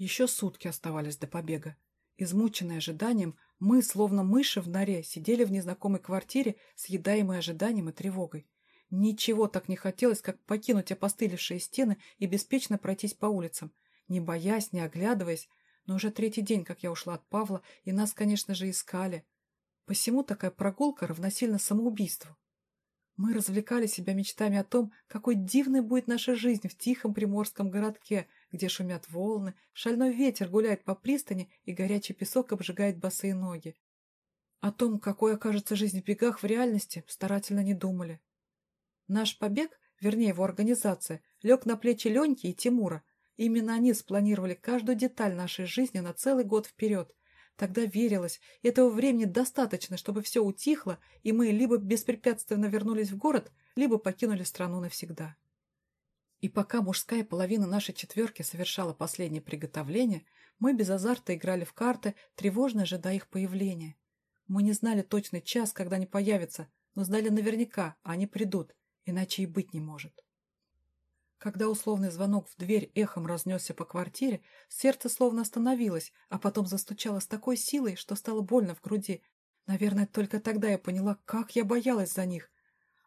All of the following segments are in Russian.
Еще сутки оставались до побега. Измученные ожиданием, мы, словно мыши в норе, сидели в незнакомой квартире, съедаемой ожиданием и тревогой. Ничего так не хотелось, как покинуть опостылевшие стены и беспечно пройтись по улицам, не боясь, не оглядываясь, но уже третий день, как я ушла от Павла, и нас, конечно же, искали. Посему такая прогулка равносильно самоубийству. Мы развлекали себя мечтами о том, какой дивной будет наша жизнь в тихом приморском городке, где шумят волны, шальной ветер гуляет по пристани и горячий песок обжигает босые ноги. О том, какой окажется жизнь в бегах в реальности, старательно не думали. Наш побег, вернее его организация, лег на плечи Леньки и Тимура. Именно они спланировали каждую деталь нашей жизни на целый год вперед. Тогда верилось, этого времени достаточно, чтобы все утихло, и мы либо беспрепятственно вернулись в город, либо покинули страну навсегда. И пока мужская половина нашей четверки совершала последнее приготовление, мы без азарта играли в карты, тревожно ожидая их появления. Мы не знали точный час, когда они появятся, но знали наверняка, они придут, иначе и быть не может. Когда условный звонок в дверь эхом разнесся по квартире, сердце словно остановилось, а потом застучало с такой силой, что стало больно в груди. Наверное, только тогда я поняла, как я боялась за них.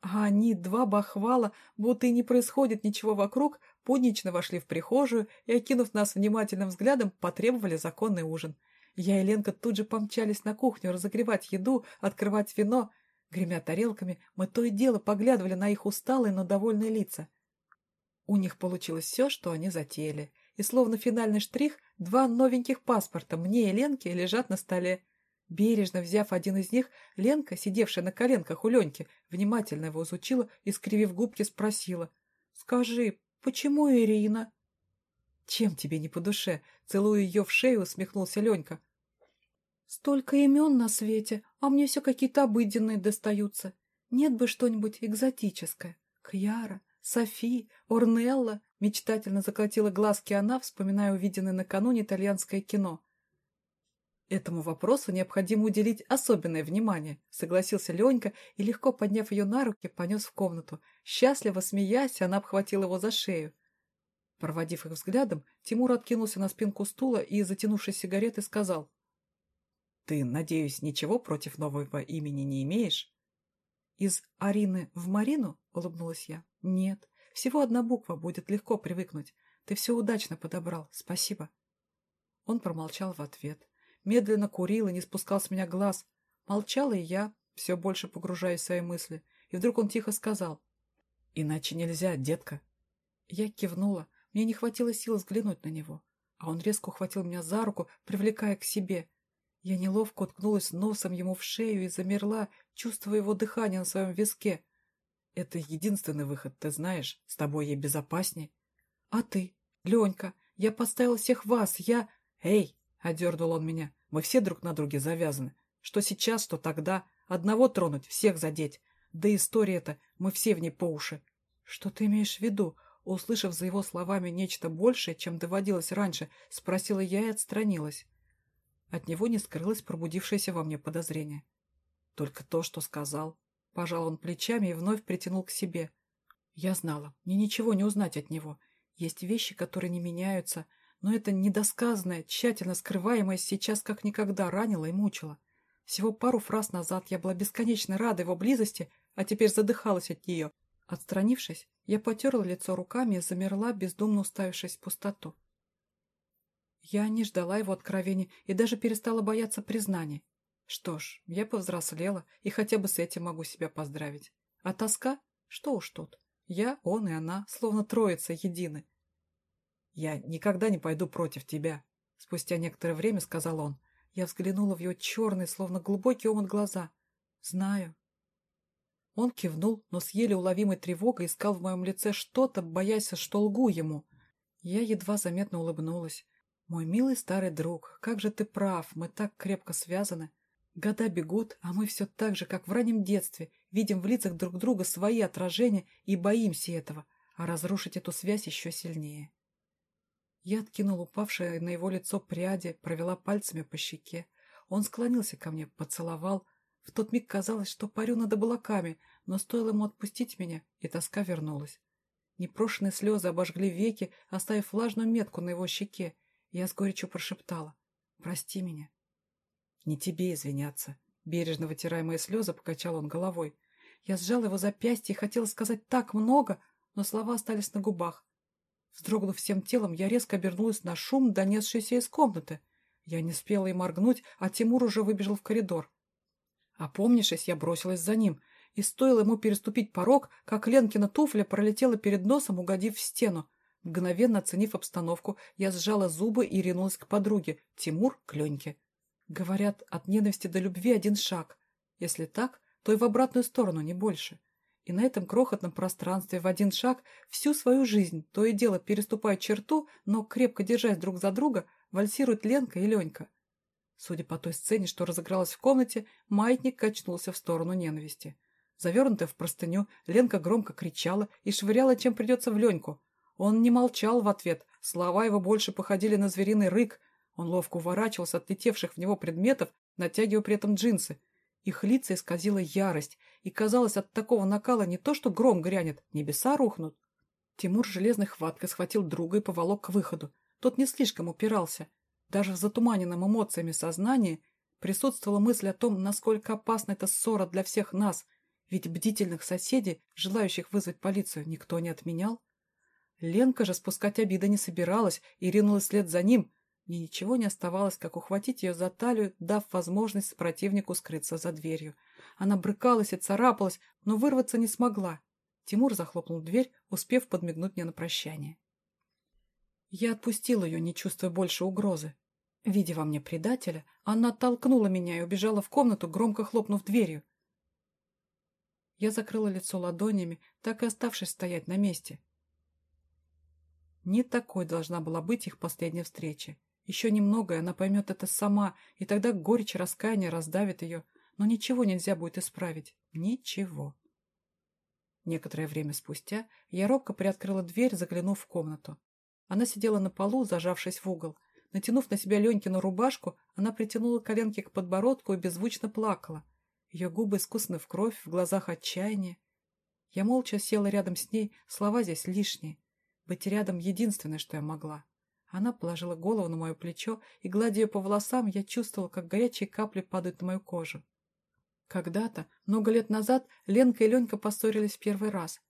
А они, два бахвала, будто и не происходит ничего вокруг, путнично вошли в прихожую и, окинув нас внимательным взглядом, потребовали законный ужин. Я и Ленка тут же помчались на кухню разогревать еду, открывать вино — Гремя тарелками, мы то и дело поглядывали на их усталые, но довольные лица. У них получилось все, что они затеяли. И словно финальный штрих, два новеньких паспорта мне и Ленке лежат на столе. Бережно взяв один из них, Ленка, сидевшая на коленках у Леньки, внимательно его изучила и, скривив губки, спросила. «Скажи, почему Ирина?» «Чем тебе не по душе?» Целуя ее в шею, усмехнулся Ленька. Столько имен на свете, а мне все какие-то обыденные достаются. Нет бы что-нибудь экзотическое. Кьяра, Софи, Орнелла, мечтательно закатила глазки она, вспоминая увиденное накануне итальянское кино. Этому вопросу необходимо уделить особенное внимание, согласился Ленька и, легко подняв ее на руки, понес в комнату. Счастливо смеясь, она обхватила его за шею. Проводив их взглядом, Тимур откинулся на спинку стула и, затянувшись сигаретой, сказал — ты, надеюсь, ничего против нового имени не имеешь? Из Арины в Марину? Улыбнулась я. Нет. Всего одна буква, будет легко привыкнуть. Ты все удачно подобрал. Спасибо. Он промолчал в ответ. Медленно курил и не спускал с меня глаз. Молчала и я, все больше погружаясь в свои мысли. И вдруг он тихо сказал. «Иначе нельзя, детка». Я кивнула. Мне не хватило сил взглянуть на него. А он резко ухватил меня за руку, привлекая к себе. Я неловко уткнулась носом ему в шею и замерла, чувствуя его дыхание на своем виске. Это единственный выход, ты знаешь, с тобой ей безопасней. А ты, Ленька, я поставил всех вас, я... Эй, одернул он меня, мы все друг на друге завязаны. Что сейчас, что тогда. Одного тронуть, всех задеть. Да история-то, мы все в ней по уши. Что ты имеешь в виду? Услышав за его словами нечто большее, чем доводилось раньше, спросила я и отстранилась. От него не скрылось пробудившееся во мне подозрение. Только то, что сказал. Пожал он плечами и вновь притянул к себе. Я знала, мне ничего не узнать от него. Есть вещи, которые не меняются, но это недосказанное, тщательно скрываемое сейчас как никогда ранило и мучило. Всего пару фраз назад я была бесконечно рада его близости, а теперь задыхалась от нее. Отстранившись, я потерла лицо руками и замерла, бездумно уставившись в пустоту. Я не ждала его откровений и даже перестала бояться признаний. Что ж, я повзрослела, и хотя бы с этим могу себя поздравить. А тоска? Что уж тут. Я, он и она, словно троица едины. «Я никогда не пойду против тебя», — спустя некоторое время сказал он. Я взглянула в его черные, словно глубокий омут глаза. «Знаю». Он кивнул, но с еле уловимой тревогой искал в моем лице что-то, боясь, что лгу ему. Я едва заметно улыбнулась. «Мой милый старый друг, как же ты прав, мы так крепко связаны. Года бегут, а мы все так же, как в раннем детстве, видим в лицах друг друга свои отражения и боимся этого, а разрушить эту связь еще сильнее». Я откинула упавшее на его лицо пряди, провела пальцами по щеке. Он склонился ко мне, поцеловал. В тот миг казалось, что парю над облаками, но стоило ему отпустить меня, и тоска вернулась. Непрошенные слезы обожгли веки, оставив влажную метку на его щеке, Я с горечью прошептала. «Прости меня». «Не тебе извиняться», — бережно вытирая мои слезы, покачал он головой. Я сжал его запястье и хотела сказать так много, но слова остались на губах. Вздрогнув всем телом, я резко обернулась на шум, донесшийся из комнаты. Я не успела и моргнуть, а Тимур уже выбежал в коридор. Опомнившись, я бросилась за ним, и стоило ему переступить порог, как Ленкина туфля пролетела перед носом, угодив в стену. Мгновенно оценив обстановку, я сжала зубы и ринулась к подруге, Тимур — к Леньке. Говорят, от ненависти до любви один шаг. Если так, то и в обратную сторону, не больше. И на этом крохотном пространстве в один шаг всю свою жизнь, то и дело переступая черту, но крепко держась друг за друга, вальсируют Ленка и Ленька. Судя по той сцене, что разыгралась в комнате, маятник качнулся в сторону ненависти. Завернутая в простыню, Ленка громко кричала и швыряла, чем придется в Леньку. Он не молчал в ответ, слова его больше походили на звериный рык. Он ловко уворачивался от летевших в него предметов, натягивая при этом джинсы. Их лица исказила ярость, и, казалось, от такого накала не то что гром грянет, небеса рухнут. Тимур железной хваткой схватил друга и поволок к выходу. Тот не слишком упирался. Даже в затуманенном эмоциями сознании присутствовала мысль о том, насколько опасна эта ссора для всех нас, ведь бдительных соседей, желающих вызвать полицию, никто не отменял. Ленка же спускать обиды не собиралась и ринулась вслед за ним, мне ничего не оставалось, как ухватить ее за талию, дав возможность противнику скрыться за дверью. Она брыкалась и царапалась, но вырваться не смогла. Тимур захлопнул дверь, успев подмигнуть мне на прощание. Я отпустил ее, не чувствуя больше угрозы. Видя во мне предателя, она оттолкнула меня и убежала в комнату, громко хлопнув дверью. Я закрыла лицо ладонями, так и оставшись стоять на месте. Не такой должна была быть их последняя встреча. Еще немного, и она поймет это сама, и тогда горечь раскаяния раздавит ее. Но ничего нельзя будет исправить. Ничего. Некоторое время спустя я робко приоткрыла дверь, заглянув в комнату. Она сидела на полу, зажавшись в угол. Натянув на себя Ленькину рубашку, она притянула коленки к подбородку и беззвучно плакала. Ее губы искусны в кровь, в глазах отчаяние. Я молча села рядом с ней, слова здесь лишние. Быть рядом — единственное, что я могла. Она положила голову на мое плечо, и, гладя ее по волосам, я чувствовала, как горячие капли падают на мою кожу. Когда-то, много лет назад, Ленка и Ленька поссорились в первый раз.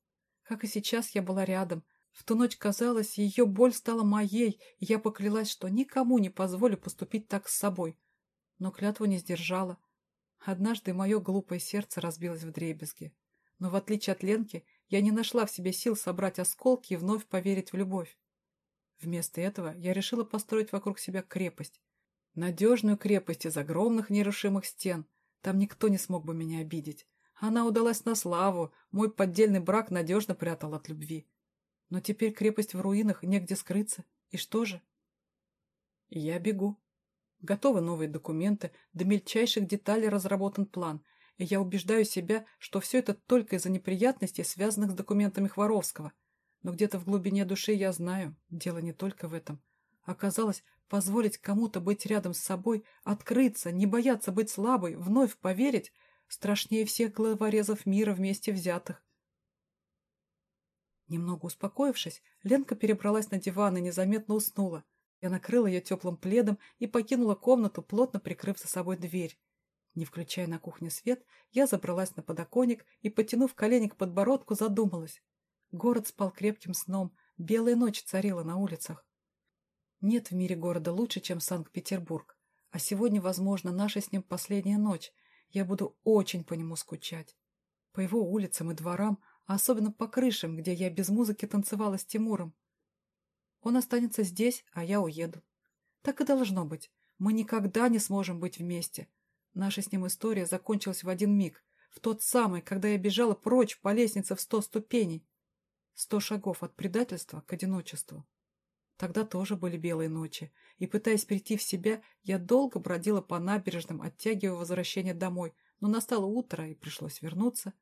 Как и сейчас, я была рядом. В ту ночь казалось, ее боль стала моей, и я поклялась, что никому не позволю поступить так с собой. Но клятву не сдержала. Однажды мое глупое сердце разбилось в дребезги. Но в отличие от Ленки, я не нашла в себе сил собрать осколки и вновь поверить в любовь. Вместо этого я решила построить вокруг себя крепость. Надежную крепость из огромных нерушимых стен. Там никто не смог бы меня обидеть. Она удалась на славу, мой поддельный брак надежно прятал от любви. Но теперь крепость в руинах, негде скрыться. И что же? Я бегу. Готовы новые документы, до мельчайших деталей разработан план, и я убеждаю себя, что все это только из-за неприятностей, связанных с документами Хворовского – но где-то в глубине души я знаю, дело не только в этом. Оказалось, позволить кому-то быть рядом с собой, открыться, не бояться быть слабой, вновь поверить, страшнее всех главорезов мира вместе взятых. Немного успокоившись, Ленка перебралась на диван и незаметно уснула. Я накрыла ее теплым пледом и покинула комнату, плотно прикрыв за собой дверь. Не включая на кухне свет, я забралась на подоконник и, потянув колени к подбородку, задумалась. Город спал крепким сном, белая ночь царила на улицах. Нет в мире города лучше, чем Санкт-Петербург. А сегодня, возможно, наша с ним последняя ночь. Я буду очень по нему скучать. По его улицам и дворам, а особенно по крышам, где я без музыки танцевала с Тимуром. Он останется здесь, а я уеду. Так и должно быть. Мы никогда не сможем быть вместе. Наша с ним история закончилась в один миг, в тот самый, когда я бежала прочь по лестнице в сто ступеней. Сто шагов от предательства к одиночеству. Тогда тоже были белые ночи, и, пытаясь прийти в себя, я долго бродила по набережным, оттягивая возвращение домой, но настало утро, и пришлось вернуться.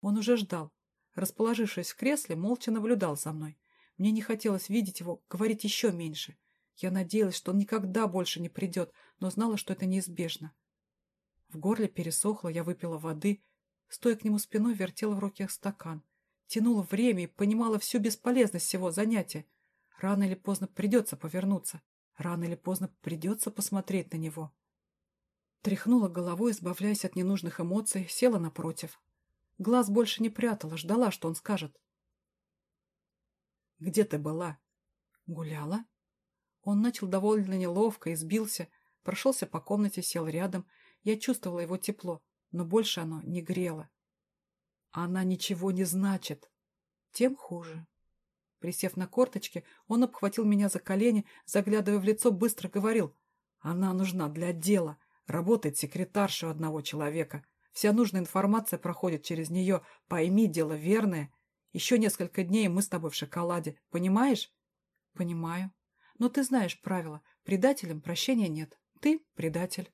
Он уже ждал. Расположившись в кресле, молча наблюдал за мной. Мне не хотелось видеть его, говорить еще меньше. Я надеялась, что он никогда больше не придет, но знала, что это неизбежно. В горле пересохло, я выпила воды. Стоя к нему спиной, вертела в руках стакан тянула время и понимала всю бесполезность всего занятия. Рано или поздно придется повернуться. Рано или поздно придется посмотреть на него. Тряхнула головой, избавляясь от ненужных эмоций, села напротив. Глаз больше не прятала, ждала, что он скажет. «Где ты была?» «Гуляла?» Он начал довольно неловко, избился, прошелся по комнате, сел рядом. Я чувствовала его тепло, но больше оно не грело. Она ничего не значит. Тем хуже. Присев на корточки, он обхватил меня за колени, заглядывая в лицо, быстро говорил. Она нужна для дела. Работает секретарша у одного человека. Вся нужная информация проходит через нее. Пойми, дело верное. Еще несколько дней мы с тобой в шоколаде. Понимаешь? Понимаю. Но ты знаешь правила. Предателям прощения нет. Ты предатель.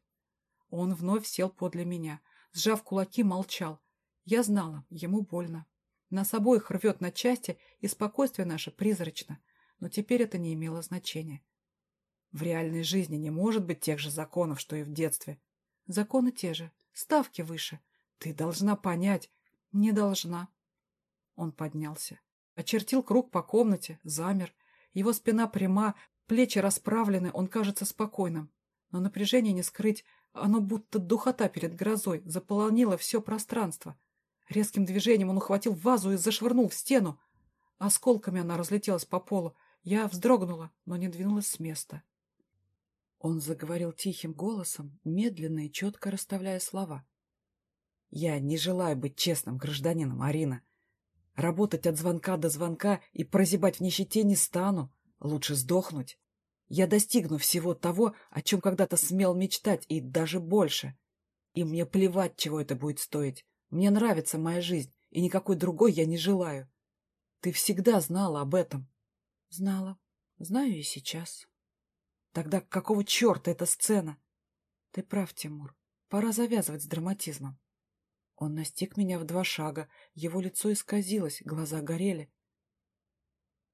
Он вновь сел подле меня. Сжав кулаки, молчал. Я знала, ему больно. Нас обоих рвет на части, и спокойствие наше призрачно. Но теперь это не имело значения. В реальной жизни не может быть тех же законов, что и в детстве. Законы те же, ставки выше. Ты должна понять. Не должна. Он поднялся. Очертил круг по комнате, замер. Его спина пряма, плечи расправлены, он кажется спокойным. Но напряжение не скрыть, оно будто духота перед грозой, заполонило все пространство. Резким движением он ухватил вазу и зашвырнул в стену. Осколками она разлетелась по полу. Я вздрогнула, но не двинулась с места. Он заговорил тихим голосом, медленно и четко расставляя слова. «Я не желаю быть честным гражданином, Арина. Работать от звонка до звонка и прозябать в нищете не стану. Лучше сдохнуть. Я достигну всего того, о чем когда-то смел мечтать, и даже больше. И мне плевать, чего это будет стоить. Мне нравится моя жизнь, и никакой другой я не желаю. Ты всегда знала об этом. Знала. Знаю и сейчас. Тогда какого черта эта сцена? Ты прав, Тимур. Пора завязывать с драматизмом. Он настиг меня в два шага, его лицо исказилось, глаза горели.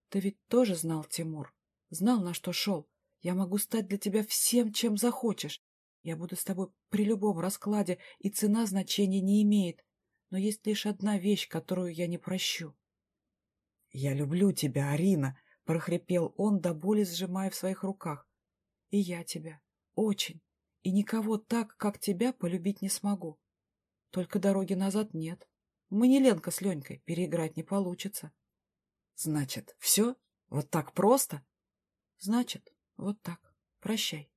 Ты ведь тоже знал, Тимур. Знал, на что шел. Я могу стать для тебя всем, чем захочешь. Я буду с тобой при любом раскладе, и цена значения не имеет. Но есть лишь одна вещь, которую я не прощу. — Я люблю тебя, Арина! — прохрипел он, до боли сжимая в своих руках. — И я тебя. Очень. И никого так, как тебя, полюбить не смогу. Только дороги назад нет. Мы не Ленка с Ленькой, переиграть не получится. — Значит, все? Вот так просто? — Значит, вот так. Прощай.